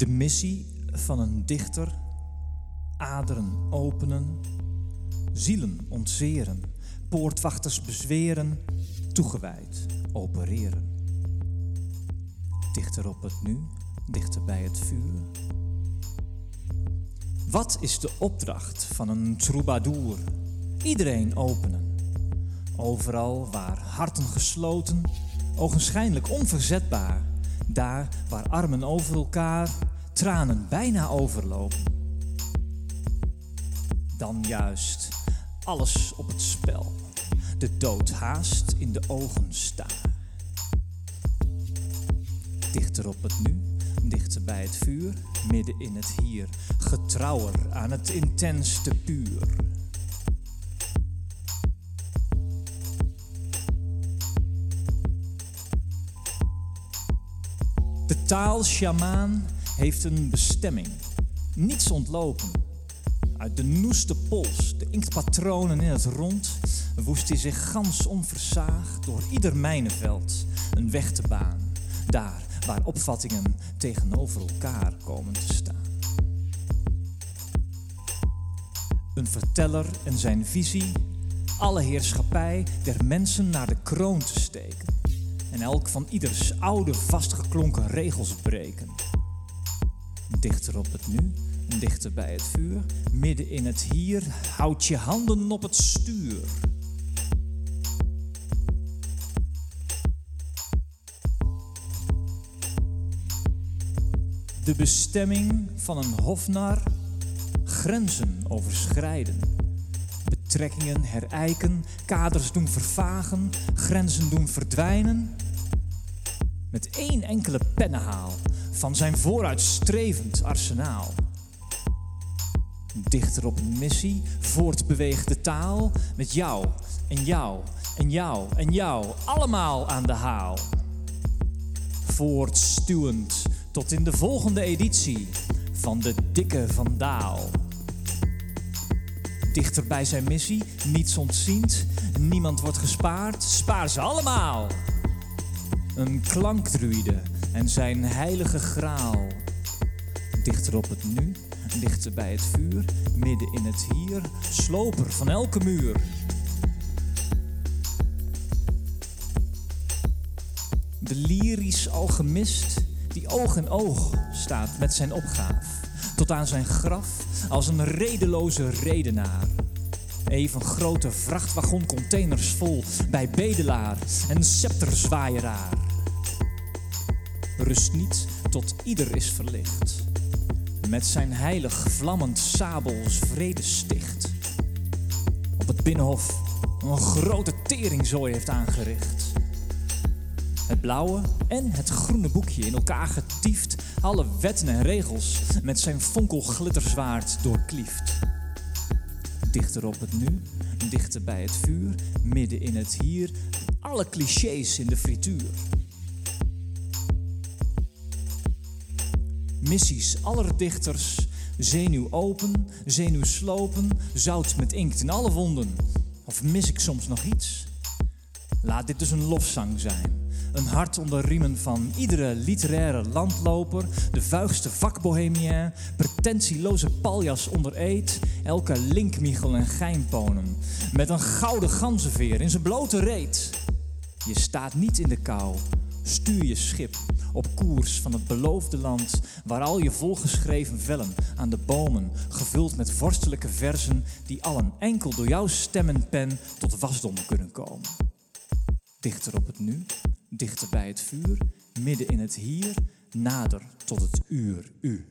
De missie van een dichter: aderen openen, zielen ontzeren, poortwachters bezweren, toegewijd opereren. Dichter op het nu, dichter bij het vuur. Wat is de opdracht van een troubadour? Iedereen openen. Overal waar harten gesloten, ogenschijnlijk onverzetbaar. Daar waar armen over elkaar, tranen bijna overlopen. Dan juist alles op het spel. De dood haast in de ogen staar. Dichter op het nu, dichter bij het vuur, midden in het hier, getrouwer aan het intenste puur. De taal sjamaan heeft een bestemming, niets ontlopen. Uit de noeste pols, de inktpatronen in het rond, woest hij zich gans onversaagd door ieder mijnenveld een weg te baan. Daar waar opvattingen tegenover elkaar komen te staan. Een verteller en zijn visie, alle heerschappij der mensen naar de kroon te steken en elk van ieders oude vastgeklonken regels breken. Dichter op het nu, dichter bij het vuur, midden in het hier, houd je handen op het stuur. De bestemming van een hofnar, grenzen overschrijden. Betrekkingen herijken, kaders doen vervagen, grenzen doen verdwijnen. Met één enkele pennenhaal van zijn vooruitstrevend arsenaal. Dichter op een missie, voortbeweegt de taal met jou en jou en jou en jou, allemaal aan de haal. Voortstuwend tot in de volgende editie van de Dikke Vandaal. Dichter bij zijn missie, niets ontziend, niemand wordt gespaard, spaar ze allemaal. Een klankdruide en zijn heilige graal. Dichter op het nu, dichter bij het vuur, midden in het hier, sloper van elke muur. De lyrisch alchemist die oog in oog staat met zijn opgaaf, tot aan zijn graf als een redeloze redenaar. Even grote vrachtwagoncontainers vol bij bedelaar en scepterzwaaieraar. Rust niet tot ieder is verlicht, met zijn heilig vlammend sabels vrede sticht. Op het binnenhof een grote teringzooi heeft aangericht. Het blauwe en het groene boekje in elkaar getiefd, alle wetten en regels met zijn fonkelglitterzwaard doorklieft. Dichter op het nu, dichter bij het vuur, midden in het hier, alle clichés in de frituur. Missies aller dichters, zenuw open, zenuw slopen, zout met inkt in alle wonden. Of mis ik soms nog iets? Laat dit dus een lofzang zijn. Een hart onder riemen van iedere literaire landloper, de vuigste vakbohemien, pretentieloze paljas onder eet, elke linkmichel en geinponen, met een gouden ganzenveer in zijn blote reet. Je staat niet in de kou, stuur je schip op koers van het beloofde land, waar al je volgeschreven vellen aan de bomen, gevuld met vorstelijke verzen, die allen enkel door jouw stem en pen tot wasdom kunnen komen. Dichter op het nu, dichter bij het vuur, midden in het hier, nader tot het uur u.